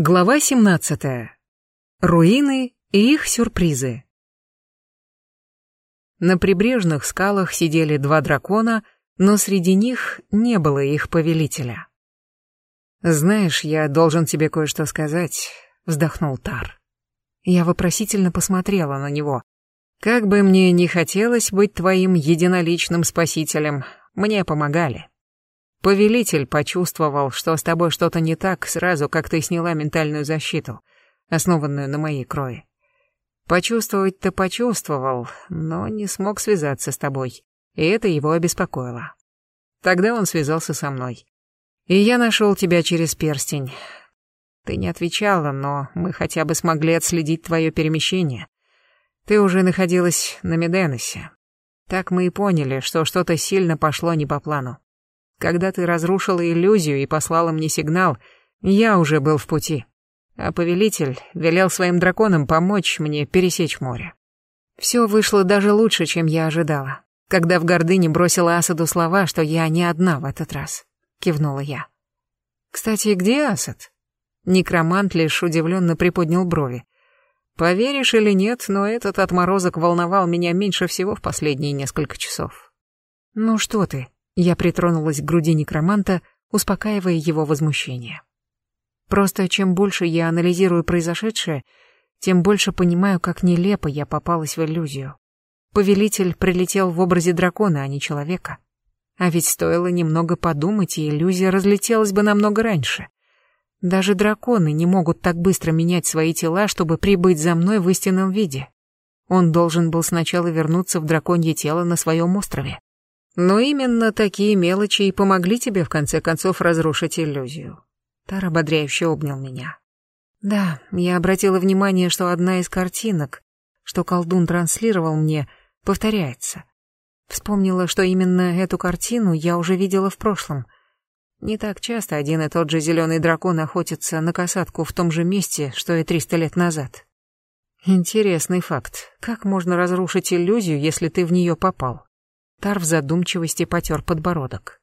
Глава 17. Руины и их сюрпризы. На прибрежных скалах сидели два дракона, но среди них не было их повелителя. «Знаешь, я должен тебе кое-что сказать», — вздохнул Тар. Я вопросительно посмотрела на него. «Как бы мне ни хотелось быть твоим единоличным спасителем, мне помогали. Повелитель почувствовал, что с тобой что-то не так сразу, как ты сняла ментальную защиту, основанную на моей крови. Почувствовать-то почувствовал, но не смог связаться с тобой, и это его обеспокоило. Тогда он связался со мной. И я нашел тебя через перстень. Ты не отвечала, но мы хотя бы смогли отследить твое перемещение. Ты уже находилась на Меденосе. Так мы и поняли, что что-то сильно пошло не по плану. Когда ты разрушила иллюзию и послала мне сигнал, я уже был в пути. А повелитель велел своим драконам помочь мне пересечь море. Все вышло даже лучше, чем я ожидала. Когда в гордыне бросила Асаду слова, что я не одна в этот раз. Кивнула я. Кстати, где Асад? Некромант лишь удивленно приподнял брови. Поверишь или нет, но этот отморозок волновал меня меньше всего в последние несколько часов. Ну что ты, я притронулась к груди некроманта, успокаивая его возмущение. Просто чем больше я анализирую произошедшее, тем больше понимаю, как нелепо я попалась в иллюзию. Повелитель прилетел в образе дракона, а не человека. А ведь стоило немного подумать, и иллюзия разлетелась бы намного раньше. Даже драконы не могут так быстро менять свои тела, чтобы прибыть за мной в истинном виде. Он должен был сначала вернуться в драконье тело на своем острове. Но именно такие мелочи и помогли тебе в конце концов разрушить иллюзию. Тар ободряюще обнял меня. Да, я обратила внимание, что одна из картинок, что колдун транслировал мне, повторяется. Вспомнила, что именно эту картину я уже видела в прошлом. Не так часто один и тот же зеленый дракон охотится на касатку в том же месте, что и триста лет назад. Интересный факт. Как можно разрушить иллюзию, если ты в нее попал? Тар в задумчивости потер подбородок.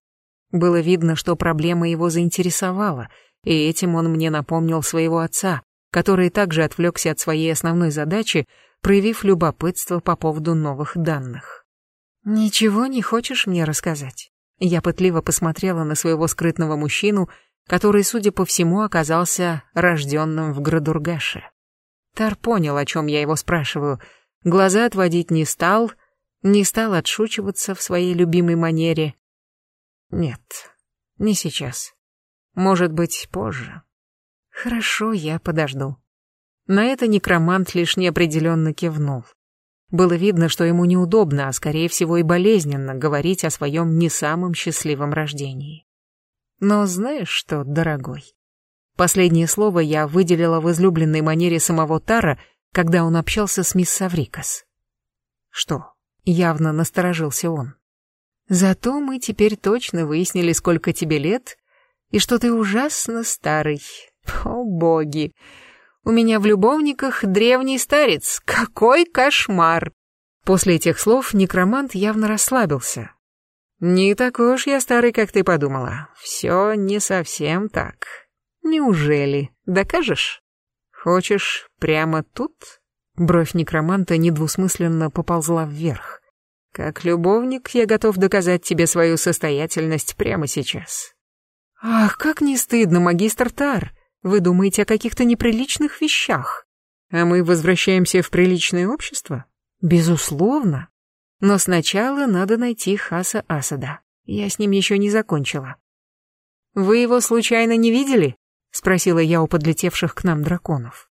Было видно, что проблема его заинтересовала, и этим он мне напомнил своего отца, который также отвлекся от своей основной задачи, проявив любопытство по поводу новых данных. «Ничего не хочешь мне рассказать?» Я пытливо посмотрела на своего скрытного мужчину, который, судя по всему, оказался рожденным в Градургаше. Тар понял, о чем я его спрашиваю, глаза отводить не стал — не стал отшучиваться в своей любимой манере. Нет, не сейчас. Может быть, позже. Хорошо, я подожду. На это некромант лишь неопределенно кивнул. Было видно, что ему неудобно, а скорее всего и болезненно говорить о своем не самом счастливом рождении. Но знаешь что, дорогой? Последнее слово я выделила в излюбленной манере самого Тара, когда он общался с мисс Саврикас. Что? Явно насторожился он. Зато мы теперь точно выяснили, сколько тебе лет, и что ты ужасно старый. О, боги! У меня в любовниках древний старец. Какой кошмар! После этих слов некромант явно расслабился. Не такой уж я старый, как ты подумала. Все не совсем так. Неужели? Докажешь? Хочешь прямо тут? Бровь некроманта недвусмысленно поползла вверх. Как любовник я готов доказать тебе свою состоятельность прямо сейчас. Ах, как не стыдно, магистр Тар. Вы думаете о каких-то неприличных вещах. А мы возвращаемся в приличное общество? Безусловно. Но сначала надо найти Хаса Асада. Я с ним еще не закончила. Вы его случайно не видели? Спросила я у подлетевших к нам драконов.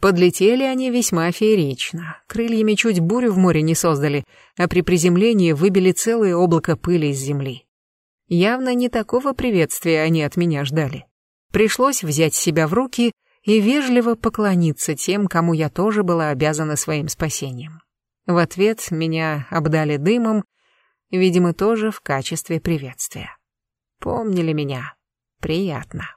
Подлетели они весьма феерично. Крыльями чуть бурю в море не создали, а при приземлении выбили целое облако пыли из земли. Явно не такого приветствия они от меня ждали. Пришлось взять себя в руки и вежливо поклониться тем, кому я тоже была обязана своим спасением. В ответ меня обдали дымом, видимо, тоже в качестве приветствия. Помнили меня. Приятно.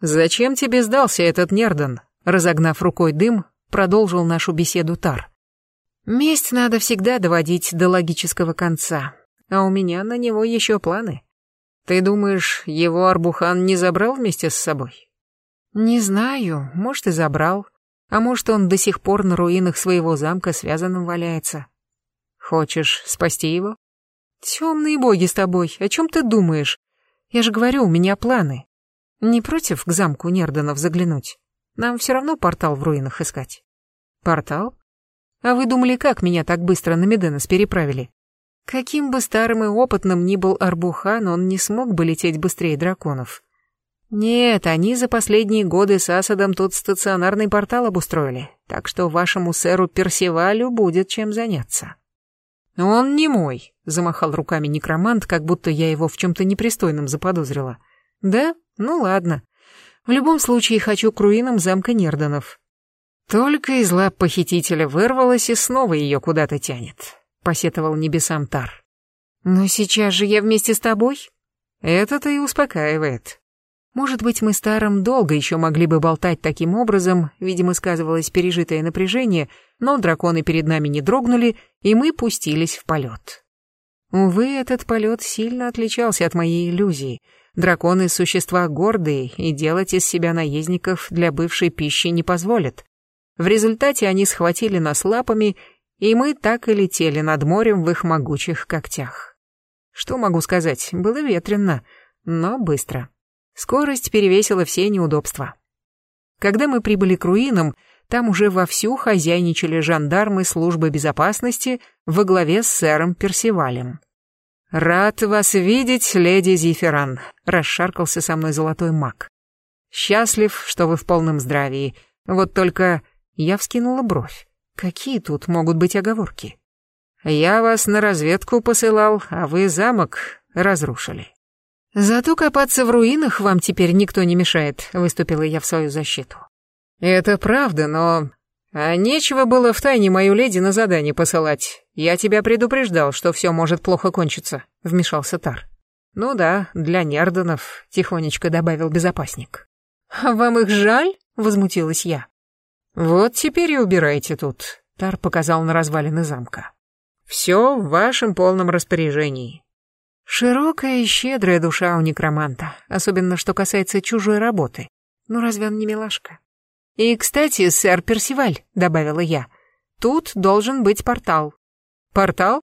«Зачем тебе сдался этот Нерден?» Разогнав рукой дым, продолжил нашу беседу Тар. Месть надо всегда доводить до логического конца, а у меня на него еще планы. Ты думаешь, его Арбухан не забрал вместе с собой? Не знаю, может и забрал. А может он до сих пор на руинах своего замка связанным валяется. Хочешь спасти его? Темные боги с тобой, о чем ты думаешь? Я же говорю, у меня планы. Не против к замку Нерданов заглянуть? Нам все равно портал в руинах искать. Портал? А вы думали, как меня так быстро на Меденос переправили? Каким бы старым и опытным ни был Арбухан, он не смог бы лететь быстрее драконов. Нет, они за последние годы с Асадом тут стационарный портал обустроили, так что вашему сэру Персивалю будет чем заняться. Он не мой, замахал руками некромант, как будто я его в чем-то непристойном заподозрила. Да? Ну ладно. В любом случае хочу к руинам замка Нерданов. Только из лап похитителя вырвалась и снова ее куда-то тянет, посетовал небесам Тар. Но сейчас же я вместе с тобой. Это-то и успокаивает. Может быть, мы с Таром долго еще могли бы болтать таким образом, видимо, сказывалось пережитое напряжение, но драконы перед нами не дрогнули, и мы пустились в полет. Увы, этот полет сильно отличался от моей иллюзии. Драконы — существа гордые, и делать из себя наездников для бывшей пищи не позволят. В результате они схватили нас лапами, и мы так и летели над морем в их могучих когтях. Что могу сказать, было ветрено, но быстро. Скорость перевесила все неудобства. Когда мы прибыли к руинам, там уже вовсю хозяйничали жандармы службы безопасности во главе с сэром Персивалем. «Рад вас видеть, леди Зиферан», — расшаркался со мной золотой маг. «Счастлив, что вы в полном здравии. Вот только...» Я вскинула бровь. «Какие тут могут быть оговорки?» «Я вас на разведку посылал, а вы замок разрушили». «Зато копаться в руинах вам теперь никто не мешает», — выступила я в свою защиту. «Это правда, но...» «А нечего было в тайне мою леди на задание посылать. Я тебя предупреждал, что все может плохо кончиться», — вмешался Тар. «Ну да, для нерданов», — тихонечко добавил безопасник. «А вам их жаль?» — возмутилась я. «Вот теперь и убирайте тут», — Тар показал на развалины замка. «Все в вашем полном распоряжении. Широкая и щедрая душа у некроманта, особенно что касается чужой работы. Ну разве он не милашка? И, кстати, сэр Персиваль, добавила я, тут должен быть портал. Портал?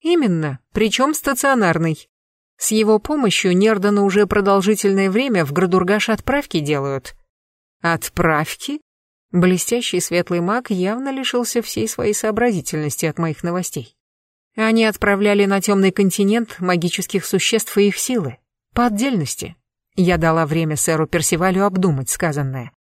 Именно, причем стационарный. С его помощью Нердану уже продолжительное время в Градургаш отправки делают. Отправки? Блестящий светлый маг явно лишился всей своей сообразительности от моих новостей. Они отправляли на темный континент магических существ и их силы. По отдельности. Я дала время сэру Персивалю обдумать сказанное.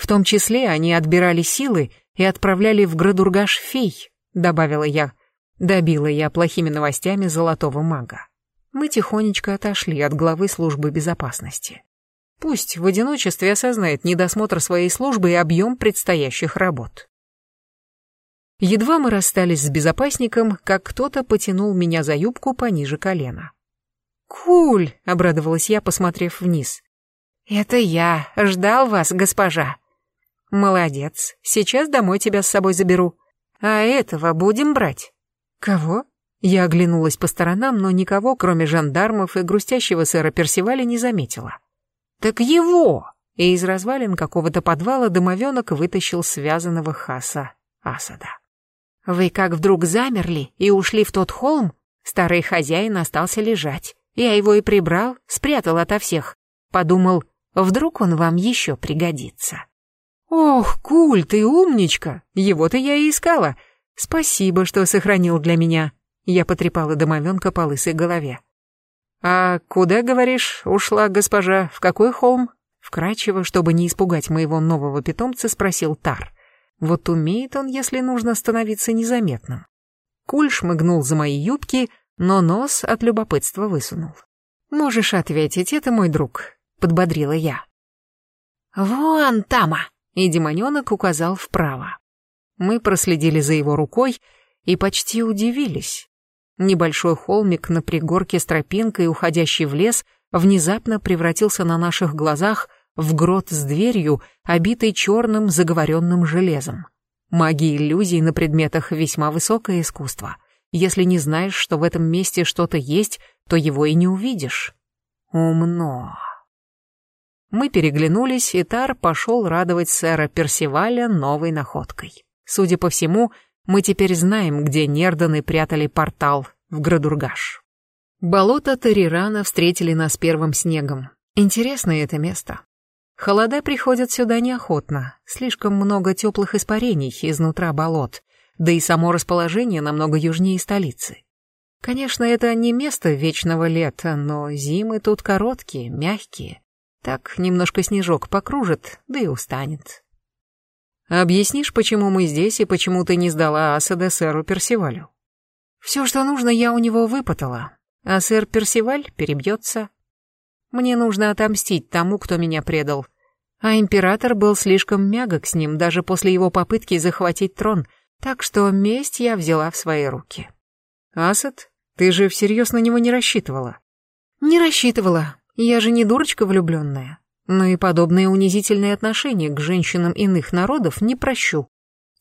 В том числе они отбирали силы и отправляли в Градургаш фей, добавила я. Добила я плохими новостями золотого мага. Мы тихонечко отошли от главы службы безопасности. Пусть в одиночестве осознает недосмотр своей службы и объем предстоящих работ. Едва мы расстались с безопасником, как кто-то потянул меня за юбку пониже колена. «Куль!» — обрадовалась я, посмотрев вниз. «Это я. Ждал вас, госпожа». «Молодец. Сейчас домой тебя с собой заберу. А этого будем брать». «Кого?» Я оглянулась по сторонам, но никого, кроме жандармов и грустящего сэра Персиваля, не заметила. «Так его!» И из развалин какого-то подвала домовенок вытащил связанного хаса Асада. Вы как вдруг замерли и ушли в тот холм? Старый хозяин остался лежать. Я его и прибрал, спрятал ото всех. Подумал, вдруг он вам еще пригодится. Ох, Куль, ты умничка, его-то я и искала. Спасибо, что сохранил для меня. Я потрепала домовенка по лысой голове. «А куда, говоришь, ушла госпожа? В какой холм?» Вкрадчиво, чтобы не испугать моего нового питомца, спросил Тар. Вот умеет он, если нужно становиться незаметным. Куль шмыгнул за мои юбки, но нос от любопытства высунул. «Можешь ответить, это мой друг», — подбодрила я. «Вон тама!» — и демоненок указал вправо. Мы проследили за его рукой и почти удивились. Небольшой холмик на пригорке с тропинкой, уходящий в лес, внезапно превратился на наших глазах в грот с дверью, обитой черным заговоренным железом. Магия иллюзий на предметах весьма высокое искусство. Если не знаешь, что в этом месте что-то есть, то его и не увидишь. Умно. Мы переглянулись, и Тар пошел радовать сэра Персиваля новой находкой. Судя по всему, мы теперь знаем, где Нерданы прятали портал в Градургаш. Болото Тарирана встретили нас первым снегом. Интересное это место. Холода приходят сюда неохотно, слишком много теплых испарений изнутра болот, да и само расположение намного южнее столицы. Конечно, это не место вечного лета, но зимы тут короткие, мягкие. Так немножко снежок покружит, да и устанет. Объяснишь, почему мы здесь и почему ты не сдала Асада сэру Персивалю? Все, что нужно, я у него выпытала, а сэр Персиваль перебьется. Мне нужно отомстить тому, кто меня предал. А император был слишком мягок с ним даже после его попытки захватить трон, так что месть я взяла в свои руки. Асад, ты же всерьез на него не рассчитывала? Не рассчитывала. Я же не дурочка влюбленная. Но и подобные унизительные отношения к женщинам иных народов не прощу.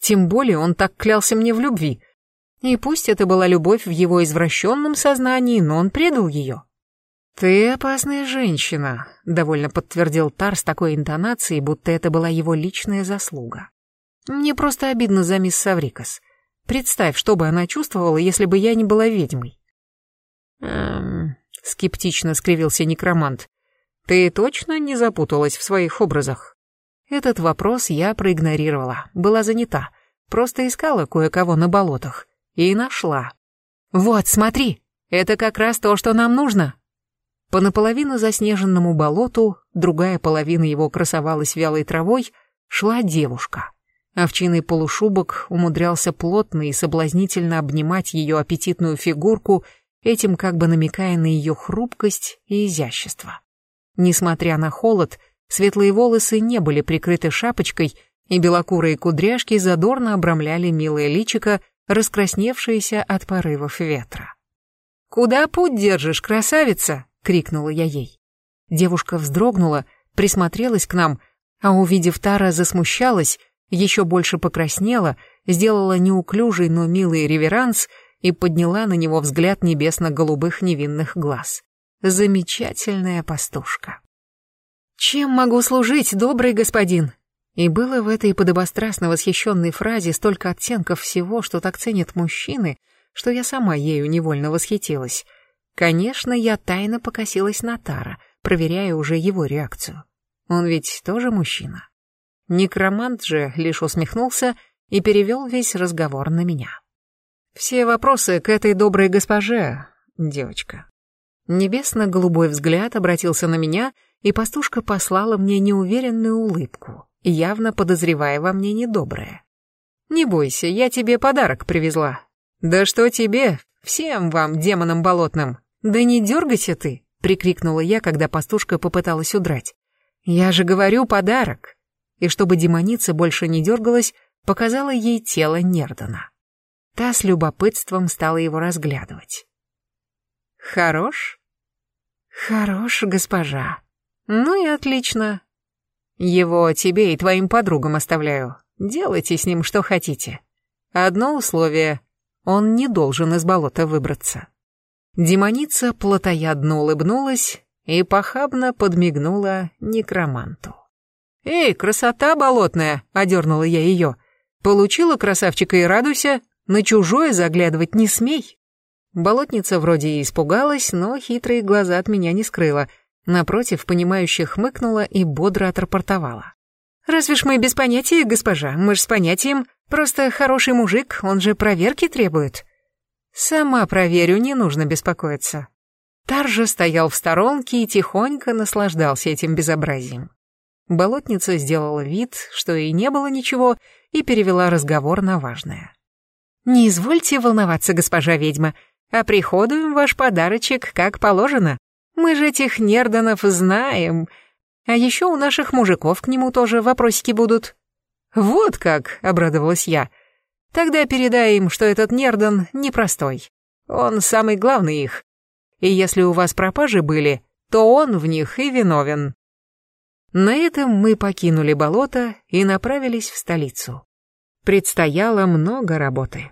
Тем более он так клялся мне в любви. И пусть это была любовь в его извращенном сознании, но он предал ее. «Ты опасная женщина», — довольно подтвердил Тар с такой интонацией, будто это была его личная заслуга. «Мне просто обидно за мисс Саврикас. Представь, что бы она чувствовала, если бы я не была ведьмой». «Эм...» — скептично скривился некромант. «Ты точно не запуталась в своих образах?» Этот вопрос я проигнорировала, была занята, просто искала кое-кого на болотах. И нашла. «Вот, смотри, это как раз то, что нам нужно», по наполовину заснеженному болоту, другая половина его красовалась вялой травой, шла девушка. Овчиный полушубок умудрялся плотно и соблазнительно обнимать ее аппетитную фигурку, этим как бы намекая на ее хрупкость и изящество. Несмотря на холод, светлые волосы не были прикрыты шапочкой, и белокурые кудряшки задорно обрамляли милое личико, раскрасневшееся от порывов ветра. «Куда путь держишь, красавица?» — крикнула я ей. Девушка вздрогнула, присмотрелась к нам, а увидев Тара, засмущалась, еще больше покраснела, сделала неуклюжий, но милый реверанс и подняла на него взгляд небесно-голубых невинных глаз. Замечательная пастушка. «Чем могу служить, добрый господин?» И было в этой подобострастно восхищенной фразе столько оттенков всего, что так ценят мужчины, что я сама ею невольно восхитилась — Конечно, я тайно покосилась на Тара, проверяя уже его реакцию. Он ведь тоже мужчина. Некромант же лишь усмехнулся и перевел весь разговор на меня. Все вопросы к этой доброй госпоже, девочка. Небесно-голубой взгляд обратился на меня, и пастушка послала мне неуверенную улыбку, явно подозревая во мне недоброе. «Не бойся, я тебе подарок привезла». «Да что тебе? Всем вам, демонам болотным!» «Да не дергайся ты!» — прикрикнула я, когда пастушка попыталась удрать. «Я же говорю, подарок!» И чтобы демоница больше не дергалась, показала ей тело Нердона. Та с любопытством стала его разглядывать. «Хорош?» «Хорош, госпожа. Ну и отлично. Его тебе и твоим подругам оставляю. Делайте с ним что хотите. Одно условие — он не должен из болота выбраться». Демоница плотоядно улыбнулась и похабно подмигнула некроманту. «Эй, красота болотная!» — одернула я ее. «Получила красавчика и радуйся, на чужое заглядывать не смей!» Болотница вроде и испугалась, но хитрые глаза от меня не скрыла. Напротив, понимающе хмыкнула и бодро отрапортовала. «Разве ж мы без понятия, госпожа? Мы ж с понятием. Просто хороший мужик, он же проверки требует». Сама проверю, не нужно беспокоиться. Таржа стоял в сторонке и тихонько наслаждался этим безобразием. Болотница сделала вид, что и не было ничего, и перевела разговор на важное. «Не извольте волноваться, госпожа ведьма, а приходуем ваш подарочек, как положено. Мы же этих нерданов знаем. А еще у наших мужиков к нему тоже вопросики будут». «Вот как!» — обрадовалась я. Тогда передай им, что этот Нердан непростой. Он самый главный их. И если у вас пропажи были, то он в них и виновен. На этом мы покинули болото и направились в столицу. Предстояло много работы.